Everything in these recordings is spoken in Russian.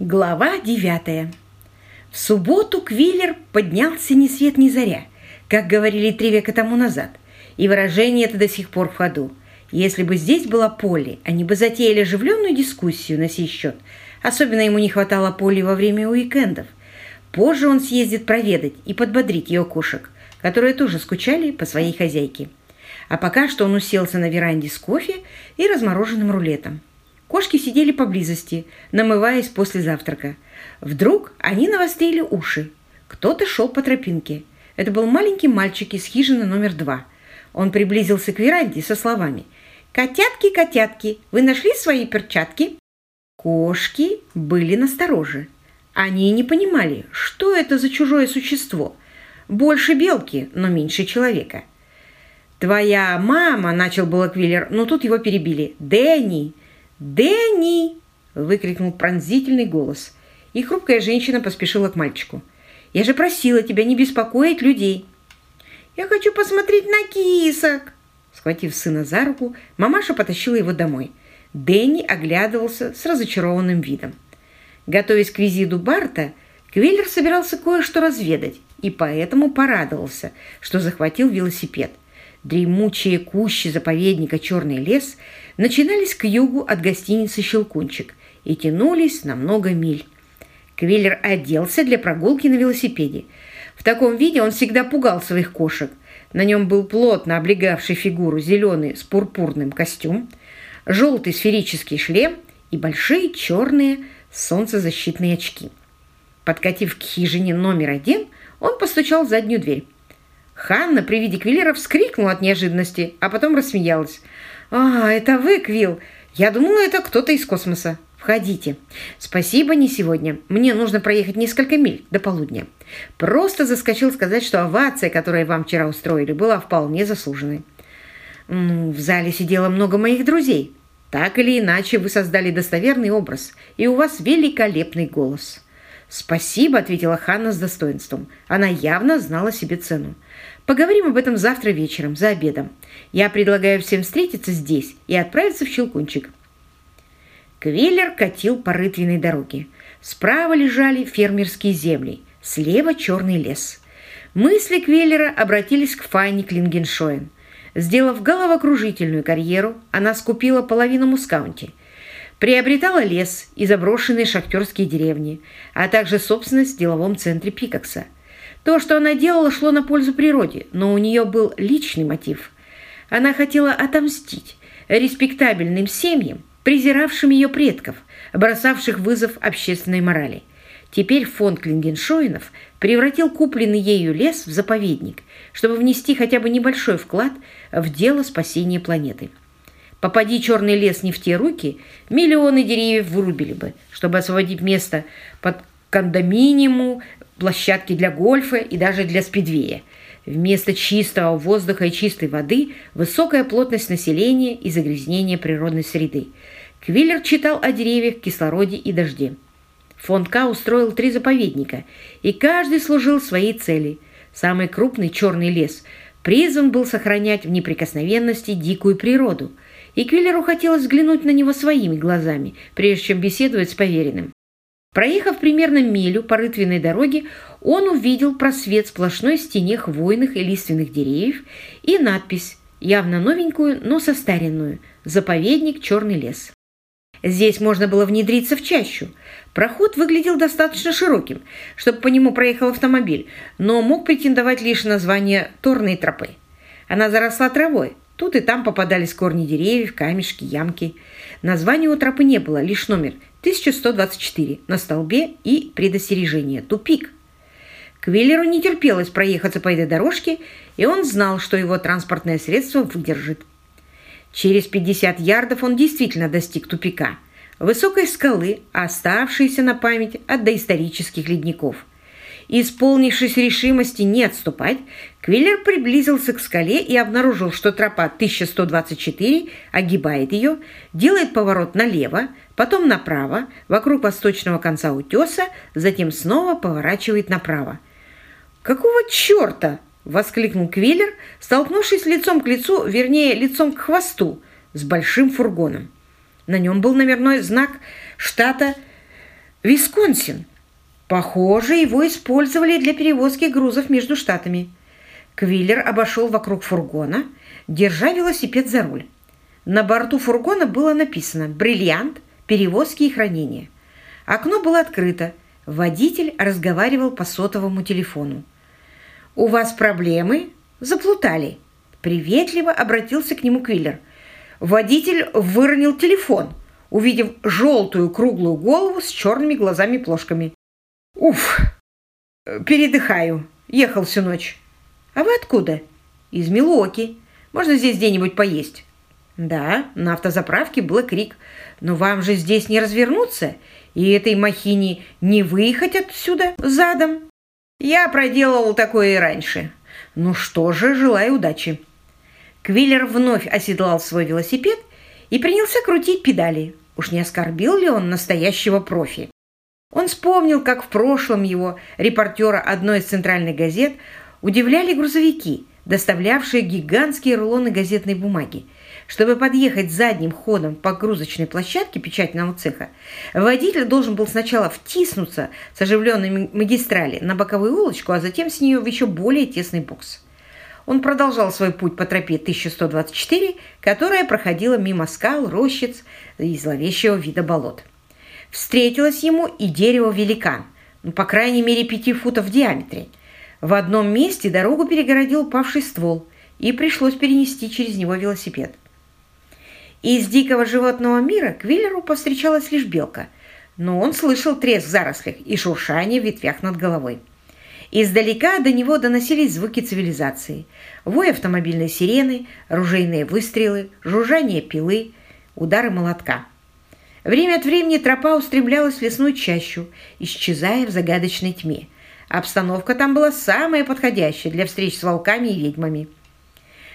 Глава девятая. В субботу Квиллер поднялся ни свет ни заря, как говорили три века тому назад, и выражение это до сих пор в ходу. Если бы здесь была Полли, они бы затеяли оживленную дискуссию на сей счет. Особенно ему не хватало Полли во время уикендов. Позже он съездит проведать и подбодрить ее кошек, которые тоже скучали по своей хозяйке. А пока что он уселся на веранде с кофе и размороженным рулетом. Кошки сидели поблизости, намываясь после завтрака. Вдруг они навострили уши. Кто-то шел по тропинке. Это был маленький мальчик из хижины номер два. Он приблизился к веранде со словами «Котятки, котятки, вы нашли свои перчатки?» Кошки были настороже. Они не понимали, что это за чужое существо. Больше белки, но меньше человека. «Твоя мама!» – начал было но тут его перебили. «Дэнни! «Дэнни!» – выкрикнул пронзительный голос. И хрупкая женщина поспешила к мальчику. «Я же просила тебя не беспокоить людей!» «Я хочу посмотреть на кисок!» Схватив сына за руку, мамаша потащила его домой. Дэнни оглядывался с разочарованным видом. Готовясь к визиту Барта, Квиллер собирался кое-что разведать и поэтому порадовался, что захватил велосипед. Дремучие кущи заповедника «Черный лес» начинались к югу от гостиницы «Щелкунчик» и тянулись на много миль. Квиллер оделся для прогулки на велосипеде. В таком виде он всегда пугал своих кошек. На нем был плотно облегавший фигуру зеленый с пурпурным костюм, желтый сферический шлем и большие черные солнцезащитные очки. Подкатив к хижине номер один, он постучал в заднюю дверь. Ханна при виде Квиллера вскрикнула от неожиданности, а потом рассмеялась. «А, это вы, Квилл! Я думала, это кто-то из космоса. Входите. Спасибо, не сегодня. Мне нужно проехать несколько миль до полудня. Просто заскочил сказать, что овация, которую вам вчера устроили, была вполне заслуженной. В зале сидело много моих друзей. Так или иначе, вы создали достоверный образ, и у вас великолепный голос». «Спасибо», — ответила Ханна с достоинством. Она явно знала себе цену. «Поговорим об этом завтра вечером, за обедом. Я предлагаю всем встретиться здесь и отправиться в Щелкунчик». Квиллер катил по рытвенной дороге. Справа лежали фермерские земли, слева черный лес. Мысли Квиллера обратились к Файне Клингеншоен. Сделав головокружительную карьеру, она скупила половину Мускаунти – Приобретала лес и заброшенные шахтерские деревни, а также собственность в деловом центре Пикакса. То, что она делала, шло на пользу природе, но у нее был личный мотив. Она хотела отомстить респектабельным семьям, презиравшим ее предков, бросавших вызов общественной морали. Теперь фонд Клингеншоинов превратил купленный ею лес в заповедник, чтобы внести хотя бы небольшой вклад в дело спасения планеты. Попади черный лес не в те руки, миллионы деревьев вырубили бы, чтобы освободить место под кондоминиуму, площадки для гольфа и даже для спидвея. Вместо чистого воздуха и чистой воды высокая плотность населения и загрязнение природной среды. Квиллер читал о деревьях, кислороде и дожде. Фонд К устроил три заповедника, и каждый служил своей цели. Самый крупный черный лес призван был сохранять в неприкосновенности дикую природу – и Квиллеру хотелось взглянуть на него своими глазами, прежде чем беседовать с поверенным. Проехав примерно милю по рытвенной дороге, он увидел просвет в сплошной стене хвойных и лиственных деревьев и надпись, явно новенькую, но состаренную «Заповедник Черный лес». Здесь можно было внедриться в чащу. Проход выглядел достаточно широким, чтобы по нему проехал автомобиль, но мог претендовать лишь на название «Торной тропы». Она заросла травой, Тут и там попадались корни деревьев, камешки, ямки. Названия у тропы не было, лишь номер 1124 на столбе и предостережение «Тупик». Квиллеру не терпелось проехаться по этой дорожке, и он знал, что его транспортное средство выдержит. Через 50 ярдов он действительно достиг тупика – высокой скалы, оставшейся на память от доисторических ледников – Исполнившись решимости не отступать, Квиллер приблизился к скале и обнаружил, что тропа 1124 огибает ее, делает поворот налево, потом направо, вокруг восточного конца утеса, затем снова поворачивает направо. «Какого черта?» – воскликнул Квиллер, столкнувшись лицом к лицу, вернее, лицом к хвосту, с большим фургоном. На нем был номерной знак штата Висконсин. Похоже, его использовали для перевозки грузов между штатами. Квиллер обошел вокруг фургона, держа велосипед за руль. На борту фургона было написано «Бриллиант, перевозки и хранение». Окно было открыто. Водитель разговаривал по сотовому телефону. «У вас проблемы? Заплутали?» Приветливо обратился к нему Квиллер. Водитель выронил телефон, увидев желтую круглую голову с черными глазами-плошками. «Уф! Передыхаю. Ехал всю ночь». «А вы откуда?» «Из Милуоки. Можно здесь где-нибудь поесть?» «Да, на автозаправке был крик. Но вам же здесь не развернуться, и этой махине не выехать отсюда задом». «Я проделывал такое и раньше. Ну что же, желаю удачи». Квиллер вновь оседлал свой велосипед и принялся крутить педали. Уж не оскорбил ли он настоящего профи? Он вспомнил, как в прошлом его, репортера одной из центральных газет, удивляли грузовики, доставлявшие гигантские рулоны газетной бумаги. Чтобы подъехать задним ходом по погрузочной площадке печатного цеха, водитель должен был сначала втиснуться с оживленной магистрали на боковую улочку, а затем с нее в еще более тесный бокс. Он продолжал свой путь по тропе 1124, которая проходила мимо скал, рощиц и зловещего вида болот. Встретилось ему и дерево-великан, ну, по крайней мере, пяти футов в диаметре – в одном месте дорогу перегородил упавший ствол, и пришлось перенести через него велосипед. Из дикого животного мира Квиллеру повстречалась лишь белка, но он слышал треск в зарослях и шуршание в ветвях над головой. Издалека до него доносились звуки цивилизации. Вой автомобильной сирены, ружейные выстрелы, жужжание пилы, удары молотка. Время от времени тропа устремлялась в лесную чащу, исчезая в загадочной тьме – Обстановка там была самая подходящая для встреч с волками и ведьмами.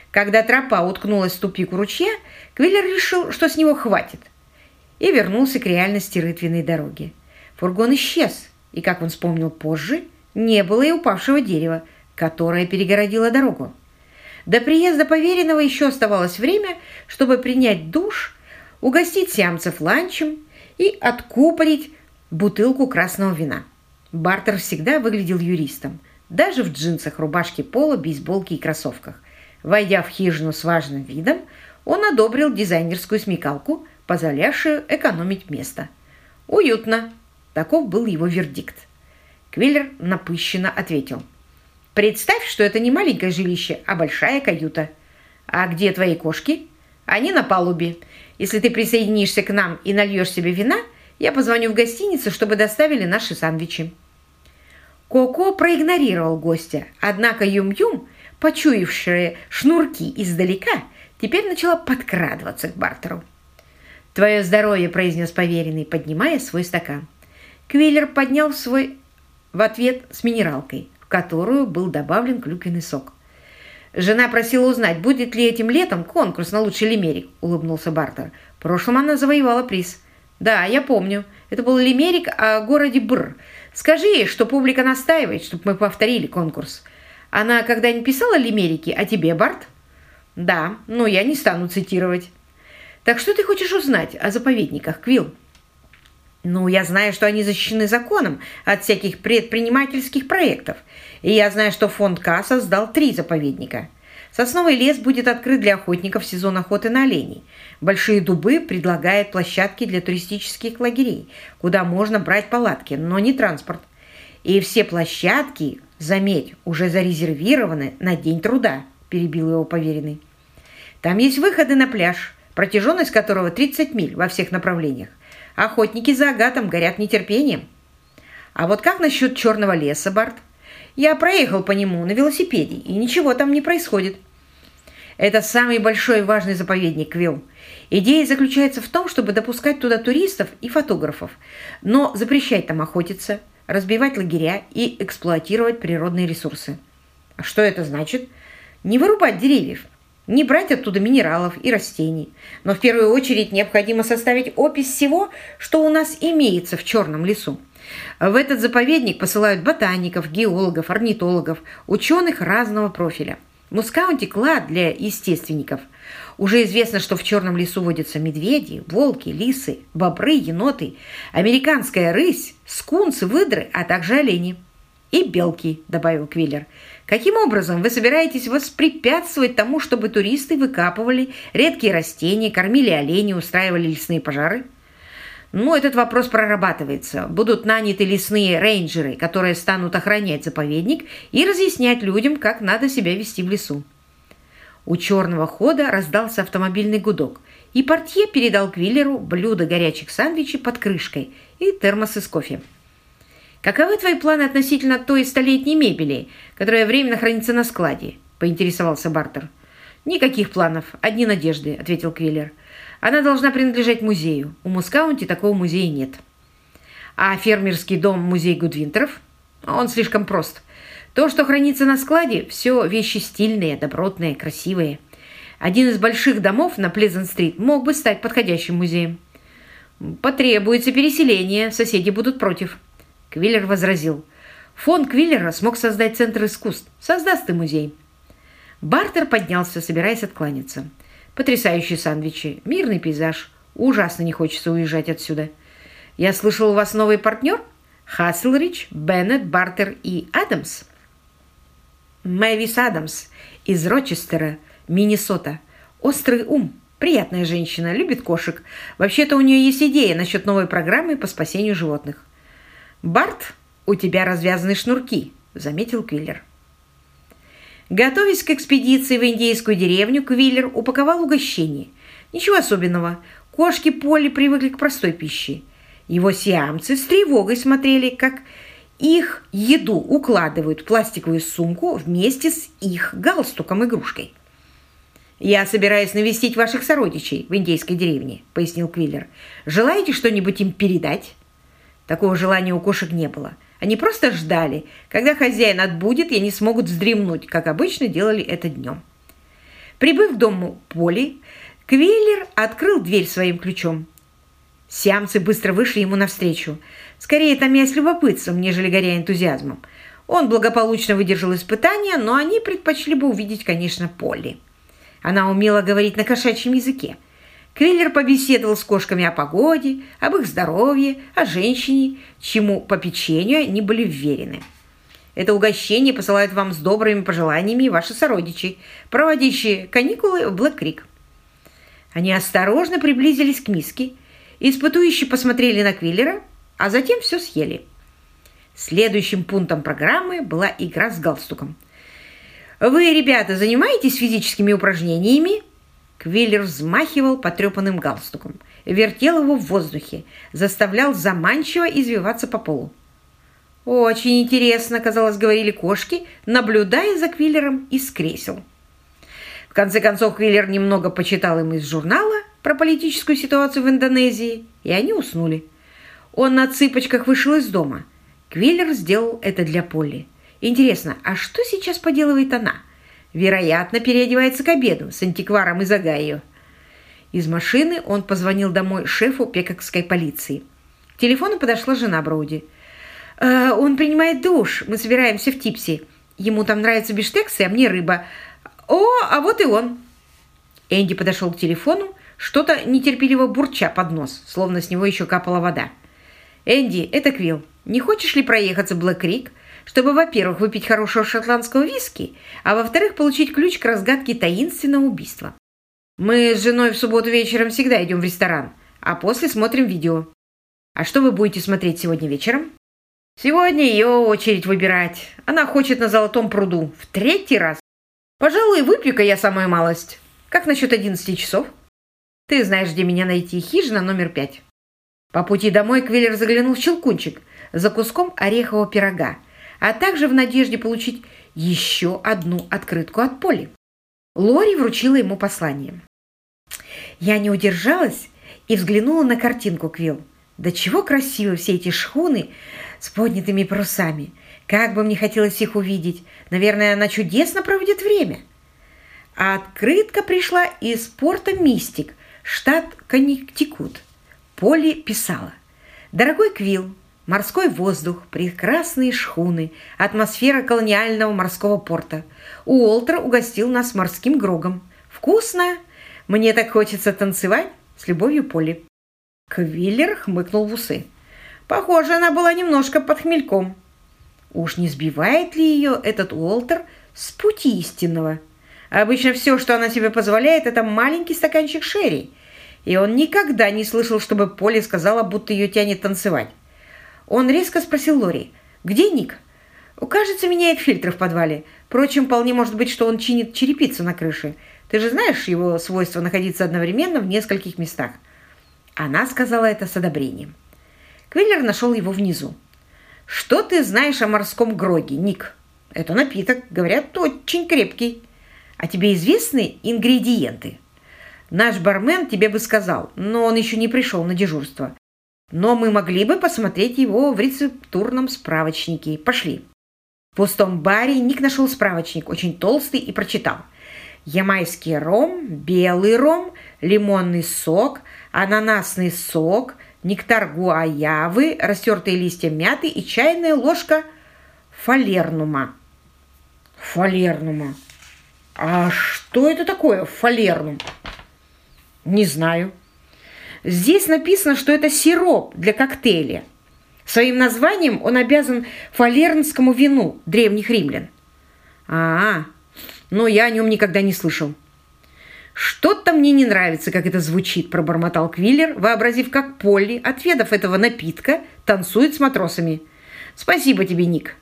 Когда тропа уткнулась в тупик у ручья, Квиллер решил, что с него хватит, и вернулся к реальности рытвенной дороги. Фургон исчез, и, как он вспомнил позже, не было и упавшего дерева, которое перегородило дорогу. До приезда поверенного еще оставалось время, чтобы принять душ, угостить сиамцев ланчем и откупорить бутылку красного вина. Бартер всегда выглядел юристом, даже в джинсах, рубашке пола, бейсболке и кроссовках. Войдя в хижину с важным видом, он одобрил дизайнерскую смекалку, позволявшую экономить место. «Уютно!» Таков был его вердикт. Квиллер напыщенно ответил. «Представь, что это не маленькое жилище, а большая каюта. А где твои кошки? Они на палубе. Если ты присоединишься к нам и нальешь себе вина, я позвоню в гостиницу, чтобы доставили наши сандвичи». Коко проигнорировал гостя, однако Юм-Юм, почуявшая шнурки издалека, теперь начала подкрадываться к Бартеру. «Твое здоровье», – произнес поверенный, поднимая свой стакан. Квиллер поднял свой в ответ с минералкой, в которую был добавлен клюквенный сок. «Жена просила узнать, будет ли этим летом конкурс на лучший лимерик», – улыбнулся Бартер. «В прошлом она завоевала приз». «Да, я помню. Это был лимерик о городе Бр. Скажи ей, что публика настаивает, чтобы мы повторили конкурс. Она когда-нибудь писала лимерики о тебе, Барт? Да, но я не стану цитировать. Так что ты хочешь узнать о заповедниках, Квилл? Ну, я знаю, что они защищены законом от всяких предпринимательских проектов. И я знаю, что фонд К создал три заповедника. Сосновый лес будет открыт для охотников в сезон охоты на оленей. Большие дубы предлагают площадки для туристических лагерей, куда можно брать палатки, но не транспорт. И все площадки, заметь, уже зарезервированы на день труда, перебил его поверенный. Там есть выходы на пляж, протяженность которого 30 миль во всех направлениях. Охотники за агатом горят нетерпением. А вот как насчет черного леса, Барт? Я проехал по нему на велосипеде, и ничего там не происходит. Это самый большой и важный заповедник Вилл. Идея заключается в том, чтобы допускать туда туристов и фотографов, но запрещать там охотиться, разбивать лагеря и эксплуатировать природные ресурсы. А что это значит? Не вырубать деревьев, не брать оттуда минералов и растений. Но в первую очередь необходимо составить опись всего, что у нас имеется в черном лесу. В этот заповедник посылают ботаников, геологов, орнитологов, ученых разного профиля. Мускаунти – клад для естественников. Уже известно, что в черном лесу водятся медведи, волки, лисы, бобры, еноты, американская рысь, скунсы, выдры, а также олени. «И белки», – добавил Квиллер. «Каким образом вы собираетесь воспрепятствовать тому, чтобы туристы выкапывали редкие растения, кормили оленей, устраивали лесные пожары?» Ну, этот вопрос прорабатывается. Будут наняты лесные рейнджеры, которые станут охранять заповедник и разъяснять людям, как надо себя вести в лесу. У черного хода раздался автомобильный гудок, и портье передал Квиллеру блюдо горячих сандвичей под крышкой и термосы с кофе. «Каковы твои планы относительно той столетней мебели, которая временно хранится на складе?» – поинтересовался Бартер. «Никаких планов, одни надежды», – ответил Квиллер. Она должна принадлежать музею. У Мускаунти такого музея нет. А фермерский дом музей Гудвинтеров? Он слишком прост. То, что хранится на складе, все вещи стильные, добротные, красивые. Один из больших домов на Плезент-стрит мог бы стать подходящим музеем. Потребуется переселение, соседи будут против. Квиллер возразил. Фонд Квиллера смог создать Центр искусств. Создаст и музей. Бартер поднялся, собираясь откланяться. Потрясающие сандвичи, мирный пейзаж. Ужасно не хочется уезжать отсюда. Я слышал, у вас новый партнер? Хасселрич, Беннет, Бартер и Адамс. Мэвис Адамс из Рочестера, Миннесота. Острый ум. Приятная женщина, любит кошек. Вообще-то у нее есть идея насчет новой программы по спасению животных. «Барт, у тебя развязаны шнурки», — заметил Квиллер. Готовясь к экспедиции в индейскую деревню, Квиллер упаковал угощение. Ничего особенного. Кошки Поли привыкли к простой пище. Его сиамцы с тревогой смотрели, как их еду укладывают в пластиковую сумку вместе с их галстуком-игрушкой. «Я собираюсь навестить ваших сородичей в индейской деревне», — пояснил Квиллер. «Желаете что-нибудь им передать?» Такого желания у кошек не было. Они просто ждали, когда хозяин отбудет, и они смогут вздремнуть, как обычно делали это днем. Прибыв к дому Поли, Квиллер открыл дверь своим ключом. Сиамцы быстро вышли ему навстречу, скорее томясь любопытством, нежели горя энтузиазмом. Он благополучно выдержал испытания, но они предпочли бы увидеть, конечно, Полли. Она умела говорить на кошачьем языке, Квиллер побеседовал с кошками о погоде, об их здоровье, о женщине, чему попечению они были вверены. Это угощение посылают вам с добрыми пожеланиями ваши сородичи, проводящие каникулы в Блэк-Крик. Они осторожно приблизились к миске, испытующие посмотрели на Квиллера, а затем все съели. Следующим пунктом программы была игра с галстуком. «Вы, ребята, занимаетесь физическими упражнениями?» Квиллер взмахивал потрепанным галстуком, вертел его в воздухе, заставлял заманчиво извиваться по полу. «Очень интересно», — казалось, говорили кошки, наблюдая за Квиллером из кресел. В конце концов, Квиллер немного почитал им из журнала про политическую ситуацию в Индонезии, и они уснули. Он на цыпочках вышел из дома. Квиллер сделал это для Полли. Интересно, а что сейчас поделывает она? Вероятно, переодевается к обеду с антикваром из Огайо. Из машины он позвонил домой шефу пекокской полиции. К телефону подошла жена Броуди. «Э, «Он принимает душ. Мы собираемся в Типси. Ему там нравятся биштексы, а мне рыба. О, а вот и он!» Энди подошел к телефону, что-то нетерпеливо бурча под нос, словно с него еще капала вода. «Энди, это Квилл. Не хочешь ли проехаться в Блэк-Крик?» Чтобы, во-первых, выпить хорошего шотландского виски, а во-вторых, получить ключ к разгадке таинственного убийства. Мы с женой в субботу вечером всегда идем в ресторан, а после смотрим видео. А что вы будете смотреть сегодня вечером? Сегодня ее очередь выбирать. Она хочет на Золотом пруду. В третий раз. Пожалуй, выпью-ка я самую малость. Как насчет 11 часов? Ты знаешь, где меня найти. Хижина номер пять. По пути домой Квиллер заглянул в щелкунчик за куском орехового пирога а также в надежде получить еще одну открытку от Поли. Лори вручила ему послание. Я не удержалась и взглянула на картинку Квилл. Да чего красивы все эти шхуны с поднятыми парусами. Как бы мне хотелось их увидеть. Наверное, она чудесно проводит время. А открытка пришла из порта Мистик, штат Коннектикут. Поли писала. «Дорогой Квилл, Морской воздух, прекрасные шхуны, атмосфера колониального морского порта. Уолтер угостил нас морским грогом. Вкусно! Мне так хочется танцевать с любовью Поли. Квиллер хмыкнул в усы. Похоже, она была немножко под хмельком. Уж не сбивает ли ее этот Уолтер с пути истинного? Обычно все, что она себе позволяет, это маленький стаканчик шерри. И он никогда не слышал, чтобы Поли сказала, будто ее тянет танцевать. Он резко спросил Лори, «Где Ник?» «Кажется, меняет фильтры в подвале. Впрочем, вполне может быть, что он чинит черепицу на крыше. Ты же знаешь его свойство находиться одновременно в нескольких местах». Она сказала это с одобрением. Квиллер нашел его внизу. «Что ты знаешь о морском гроге, Ник?» «Это напиток. Говорят, очень крепкий. А тебе известны ингредиенты?» «Наш бармен тебе бы сказал, но он еще не пришел на дежурство. Но мы могли бы посмотреть его в рецептурном справочнике. Пошли. В пустом баре Ник нашел справочник, очень толстый, и прочитал. Ямайский ром, белый ром, лимонный сок, ананасный сок, нектар гуаявы, растертые листья мяты и чайная ложка фалернума. Фалернума. А что это такое фалернум? Не знаю. Здесь написано, что это сироп для коктейля. Своим названием он обязан фалернскому вину древних римлян. А, -а но я о нем никогда не слышал. «Что-то мне не нравится, как это звучит», – пробормотал Квиллер, вообразив, как Полли, отведав этого напитка, танцует с матросами. «Спасибо тебе, Ник».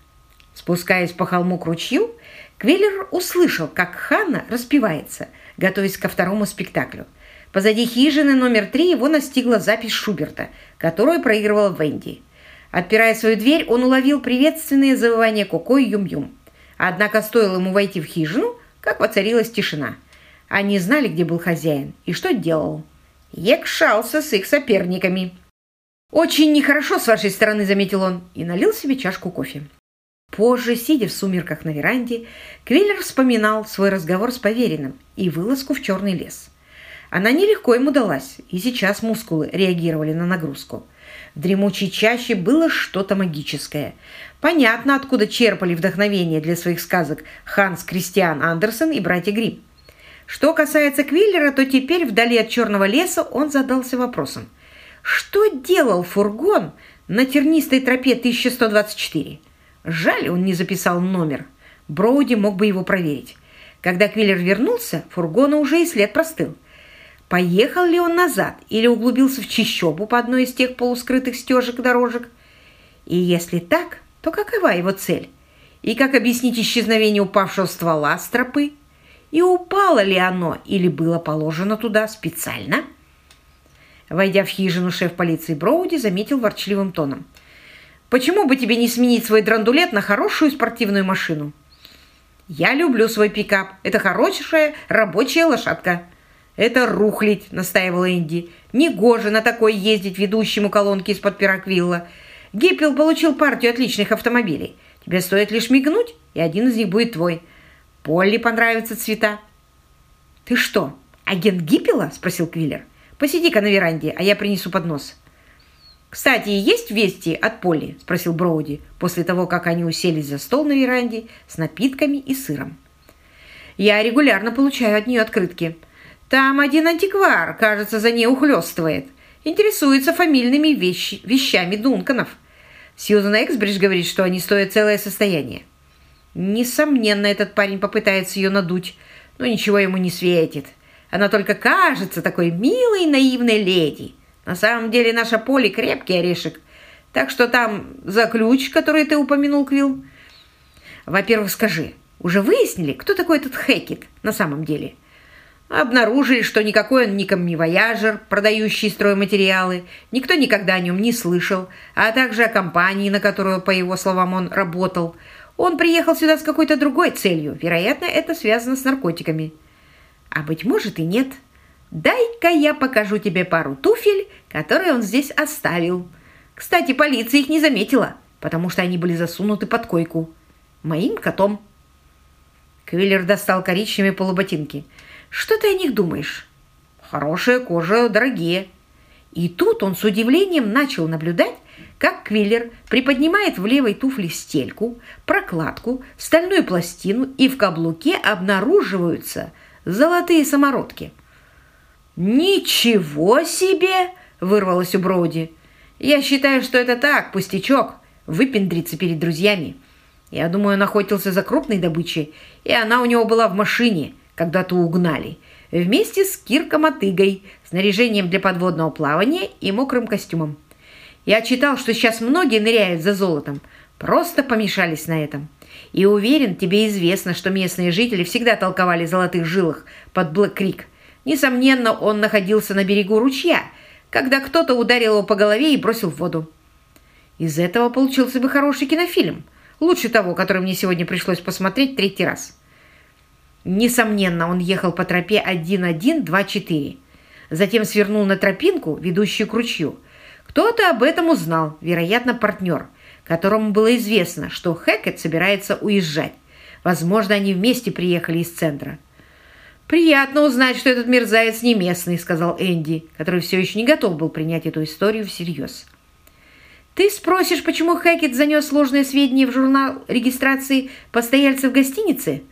Спускаясь по холму к ручью, Квиллер услышал, как Ханна распевается, готовясь ко второму спектаклю – Позади хижины номер три его настигла запись Шуберта, которую проигрывала Венди. Отпирая свою дверь, он уловил приветственные завывания Коко и Юм-Юм. Однако стоило ему войти в хижину, как воцарилась тишина. Они знали, где был хозяин и что делал. Екшался с их соперниками. «Очень нехорошо с вашей стороны», — заметил он, и налил себе чашку кофе. Позже, сидя в сумерках на веранде, Квиллер вспоминал свой разговор с поверенным и вылазку в черный лес. Она нелегко ему далась, и сейчас мускулы реагировали на нагрузку. В дремучей чаще было что-то магическое. Понятно, откуда черпали вдохновение для своих сказок Ханс Кристиан Андерсен и братья Гримм. Что касается Квиллера, то теперь вдали от черного леса он задался вопросом. Что делал фургон на тернистой тропе 1124? Жаль, он не записал номер. Броуди мог бы его проверить. Когда Квиллер вернулся, фургона уже и след простыл. Поехал ли он назад или углубился в чищобу по одной из тех полускрытых стежек-дорожек? И если так, то какова его цель? И как объяснить исчезновение упавшего ствола с тропы? И упало ли оно или было положено туда специально? Войдя в хижину, шеф полиции Броуди заметил ворчливым тоном. «Почему бы тебе не сменить свой драндулет на хорошую спортивную машину?» «Я люблю свой пикап. Это хорошая рабочая лошадка». «Это рухлить», — настаивала Инди. «Негоже на такой ездить ведущему колонки из-под пироквилла. Гиппел получил партию отличных автомобилей. Тебе стоит лишь мигнуть, и один из них будет твой. Полли понравятся цвета». «Ты что, агент Гиппела?» — спросил Квиллер. «Посиди-ка на веранде, а я принесу поднос». «Кстати, есть вести от Полли?» – спросил Броуди, после того, как они уселись за стол на веранде с напитками и сыром. «Я регулярно получаю от нее открытки. Там один антиквар, кажется, за ней ухлёстывает. Интересуется фамильными вещи, вещами Дунканов. Сьюзан Эксбридж говорит, что они стоят целое состояние. Несомненно, этот парень попытается ее надуть, но ничего ему не светит. Она только кажется такой милой, наивной леди. На самом деле наша Поли крепкий орешек. Так что там за ключ, который ты упомянул, Квилл. Во-первых, скажи, уже выяснили, кто такой этот Хэкет на самом деле?» Обнаружили, что никакой он не камневояжер, продающий стройматериалы, никто никогда о нем не слышал, а также о компании, на которую, по его словам, он работал. Он приехал сюда с какой-то другой целью. Вероятно, это связано с наркотиками. А быть может и нет. Дай-ка я покажу тебе пару туфель, которые он здесь оставил. Кстати, полиция их не заметила, потому что они были засунуты под койку. Моим котом. Квиллер достал коричневые полуботинки – что ты о них думаешь? Хорошая кожа, дорогие. И тут он с удивлением начал наблюдать, как Квиллер приподнимает в левой туфле стельку, прокладку, стальную пластину, и в каблуке обнаруживаются золотые самородки. «Ничего себе!» – вырвалось у Броуди. «Я считаю, что это так, пустячок, выпендриться перед друзьями. Я думаю, он охотился за крупной добычей, и она у него была в машине, когда-то угнали, вместе с Кирком-отыгой, снаряжением для подводного плавания и мокрым костюмом. Я читал, что сейчас многие ныряют за золотом, просто помешались на этом. И уверен, тебе известно, что местные жители всегда толковали золотых жилах под Блэк-Крик. Несомненно, он находился на берегу ручья, когда кто-то ударил его по голове и бросил в воду. Из этого получился бы хороший кинофильм, лучше того, который мне сегодня пришлось посмотреть третий раз. Несомненно, он ехал по тропе 1124, затем свернул на тропинку, ведущую к ручью. Кто-то об этом узнал, вероятно, партнер, которому было известно, что Хэкет собирается уезжать. Возможно, они вместе приехали из центра. «Приятно узнать, что этот мерзавец не местный», — сказал Энди, который все еще не готов был принять эту историю всерьез. «Ты спросишь, почему Хэкет занес сложные сведения в журнал регистрации постояльцев гостиницы?»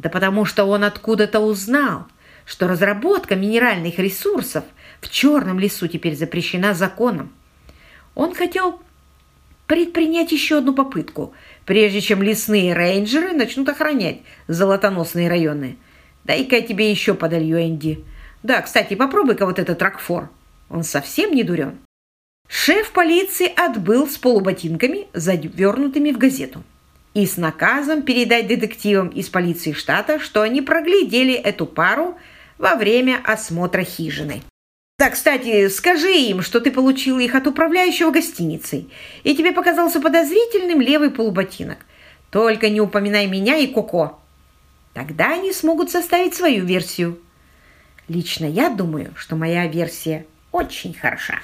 «Да потому что он откуда-то узнал, что разработка минеральных ресурсов в Черном лесу теперь запрещена законом. Он хотел предпринять еще одну попытку, прежде чем лесные рейнджеры начнут охранять золотоносные районы». Дай-ка я тебе еще подолью, Энди. Да, кстати, попробуй-ка вот этот ракфор. Он совсем не дурен. Шеф полиции отбыл с полуботинками, завернутыми в газету, и с наказом передать детективам из полиции штата, что они проглядели эту пару во время осмотра хижины. Да, кстати, скажи им, что ты получила их от управляющего гостиницей, и тебе показался подозрительным левый полуботинок. Только не упоминай меня и Коко. Тогда они смогут составить свою версию. Лично я думаю, что моя версия очень хороша.